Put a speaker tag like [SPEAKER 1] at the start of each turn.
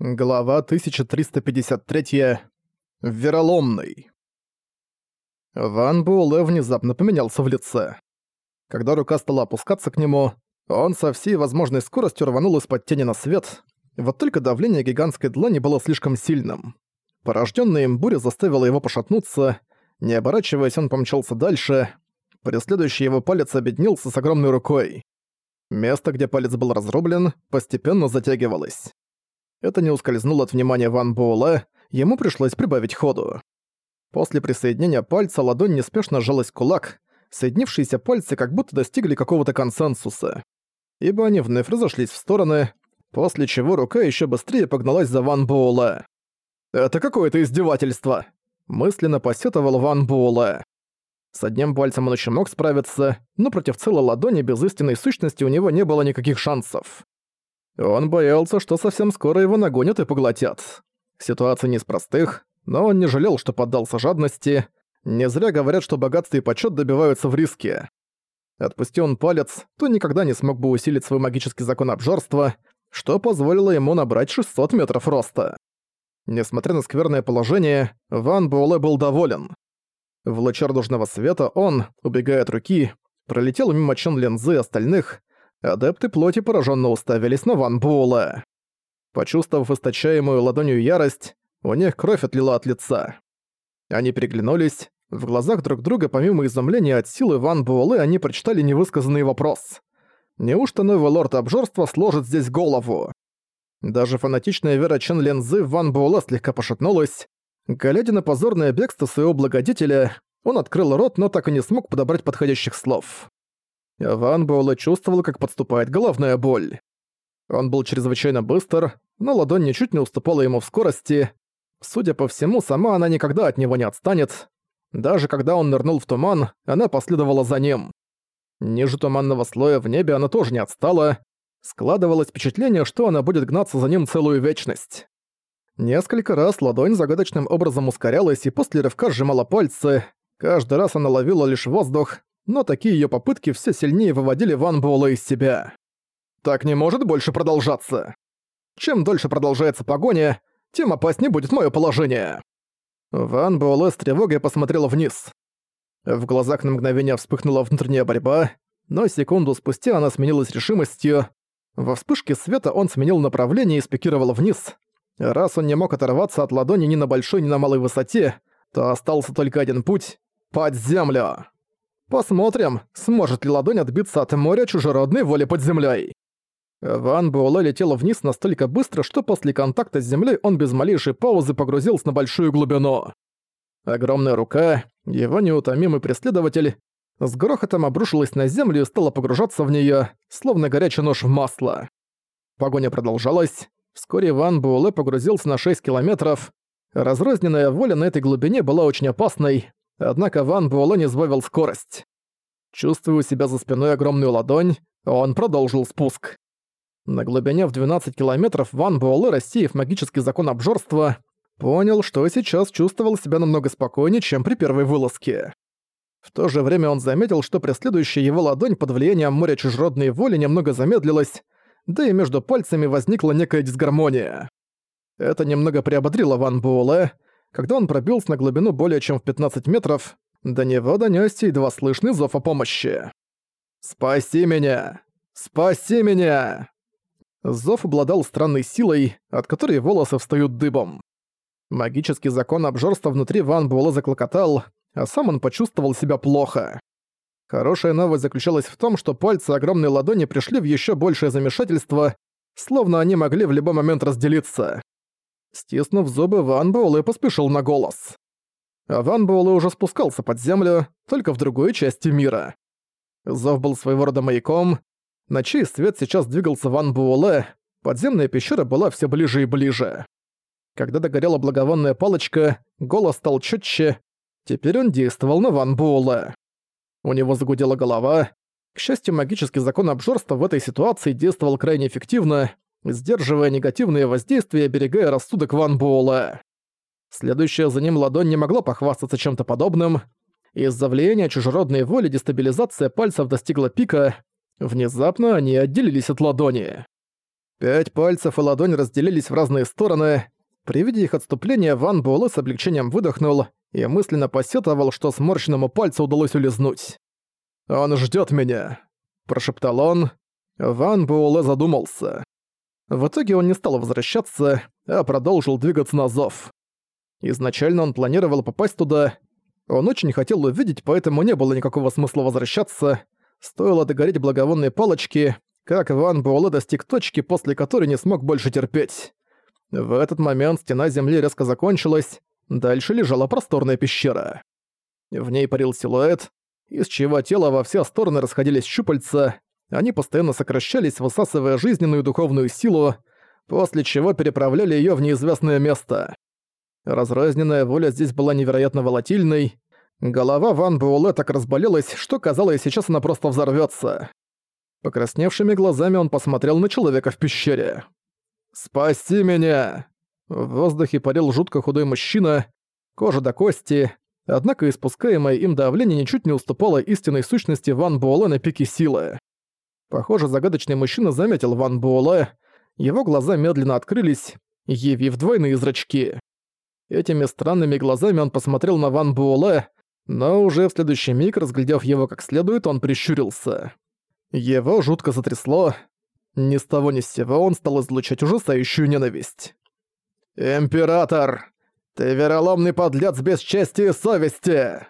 [SPEAKER 1] Глава 1353. Вероломный. Ван Буэлэ внезапно поменялся в лице. Когда рука стала опускаться к нему, он со всей возможной скоростью рванул из-под тени на свет, вот только давление гигантской длани было слишком сильным. Порождённая им буря заставила его пошатнуться, не оборачиваясь, он помчался дальше, преследующий его палец объединился с огромной рукой. Место, где палец был разрублен, постепенно затягивалось. Это не ускользнуло от внимания Ван Буэлэ, ему пришлось прибавить ходу. После присоединения пальца ладонь неспешно сжалась в кулак, соединившиеся пальцы как будто достигли какого-то консенсуса. Ибо они вновь разошлись в стороны, после чего рука еще быстрее погналась за Ван Буэлэ. «Это какое-то издевательство!» мысленно посетовал Ван Буэлэ. С одним пальцем он еще мог справиться, но против целой ладони без истинной сущности у него не было никаких шансов. Он боялся, что совсем скоро его нагонят и поглотят. Ситуация не из простых, но он не жалел, что поддался жадности. Не зря говорят, что богатство и почет добиваются в риске. Отпусти он палец, то никогда не смог бы усилить свой магический закон обжорства, что позволило ему набрать 600 метров роста. Несмотря на скверное положение, Ван Буэлэ был доволен. В луче радужного света он, убегая от руки, пролетел мимо Чон Лензы и остальных, Адепты плоти пораженно уставились на Ван Буэлла. Почувствовав источаемую ладонью ярость, у них кровь отлила от лица. Они переглянулись. В глазах друг друга, помимо изумления от силы Ван Буэлэ, они прочитали невысказанный вопрос. Неужто новый лорд обжорства сложит здесь голову? Даже фанатичная вера Чен Лензы в Ван Буэлэ слегка пошатнулась. Глядя на позорное бегство своего благодетеля, он открыл рот, но так и не смог подобрать подходящих слов. Ван Буэлэ чувствовал, как подступает головная боль. Он был чрезвычайно быстр, но ладонь ничуть не уступала ему в скорости. Судя по всему, сама она никогда от него не отстанет. Даже когда он нырнул в туман, она последовала за ним. Ниже туманного слоя в небе она тоже не отстала. Складывалось впечатление, что она будет гнаться за ним целую вечность. Несколько раз ладонь загадочным образом ускорялась и после рывка сжимала пальцы. Каждый раз она ловила лишь воздух, но такие её попытки все сильнее выводили Ван Буэлла из себя. Так не может больше продолжаться. Чем дольше продолжается погоня, тем опаснее будет моё положение. Ван Буэлэ с тревогой посмотрела вниз. В глазах на мгновение вспыхнула внутренняя борьба, но секунду спустя она сменилась решимостью. Во вспышке света он сменил направление и спикировал вниз. Раз он не мог оторваться от ладони ни на большой, ни на малой высоте, то остался только один путь — под землю. Посмотрим, сможет ли ладонь отбиться от моря чужеродной воли под землей. Ван Буэлэ летел вниз настолько быстро, что после контакта с землей он без малейшей паузы погрузился на большую глубину. Огромная рука, его неутомимый преследователь, с грохотом обрушилась на землю и стала погружаться в нее, словно горячий нож в масло. Погоня продолжалась. Вскоре Ван Буэлэ погрузился на 6 километров. Разрозненная воля на этой глубине была очень опасной, Однако Ван Буэлэ не сбавил скорость. Чувствуя у себя за спиной огромную ладонь, он продолжил спуск. На глубине в 12 километров Ван Буэлэ, рассеяв магический закон обжорства, понял, что сейчас чувствовал себя намного спокойнее, чем при первой вылазке. В то же время он заметил, что преследующая его ладонь под влиянием моря чужеродной воли немного замедлилась, да и между пальцами возникла некая дисгармония. Это немного приободрило Ван Буэлэ, когда он пробился на глубину более чем в 15 метров, до него донёсся едва слышный зов о помощи. «Спаси меня! Спаси меня!» Зов обладал странной силой, от которой волосы встают дыбом. Магический закон обжорства внутри Ван Буэлэ заклокотал, а сам он почувствовал себя плохо. Хорошая новость заключалась в том, что пальцы огромной ладони пришли в ещё большее замешательство, словно они могли в любой момент разделиться. Стиснув зубы, Ван Буэлэ поспешил на голос. А Ван Буэлэ уже спускался под землю, только в другой части мира. Зов был своего рода маяком. На чей свет сейчас двигался Ван Буэлэ, подземная пещера была все ближе и ближе. Когда догорела благовонная палочка, голос стал чётче. Теперь он действовал на Ван Буэлэ. У него загудела голова. К счастью, магический закон обжорства в этой ситуации действовал крайне эффективно, сдерживая негативные воздействия и оберегая рассудок Ван Буэлла. Следующая за ним ладонь не могла похвастаться чем-то подобным. Из-за влияния чужеродной воли дестабилизация пальцев достигла пика. Внезапно они отделились от ладони. Пять пальцев и ладонь разделились в разные стороны. При виде их отступления Ван Буэлэ с облегчением выдохнул и мысленно посетовал, что сморщенному пальцу удалось улизнуть. «Он ждёт меня», – прошептал он. Ван Буэлэ задумался. В итоге он не стал возвращаться, а продолжил двигаться на зов. Изначально он планировал попасть туда. Он очень хотел увидеть, поэтому не было никакого смысла возвращаться. Стоило догореть благовонной палочки, как Ван Буэлэ достиг точки, после которой не смог больше терпеть. В этот момент стена земли резко закончилась, дальше лежала просторная пещера. В ней парил силуэт, из чьего тела во все стороны расходились щупальца, они постоянно сокращались, высасывая жизненную и духовную силу, после чего переправляли её в неизвестное место. Разрозненная воля здесь была невероятно волатильной. Голова Ван Буэлэ так разболелась, что казалось, сейчас она просто взорвётся. Покрасневшими глазами он посмотрел на человека в пещере. «Спаси меня!» В воздухе парил жутко худой мужчина, кожа до кости, однако испускаемое им давление ничуть не уступало истинной сущности Ван Буэлэ на пике силы. Похоже, загадочный мужчина заметил Ван Буэлэ, его глаза медленно открылись, явив двойные зрачки. Этими странными глазами он посмотрел на Ван Буэлэ, но уже в следующий миг, разглядев его как следует, он прищурился. Его жутко затрясло. Ни с того ни с сего он стал излучать ужасающую ненависть. «Император! Ты вероломный подлец без чести и совести!»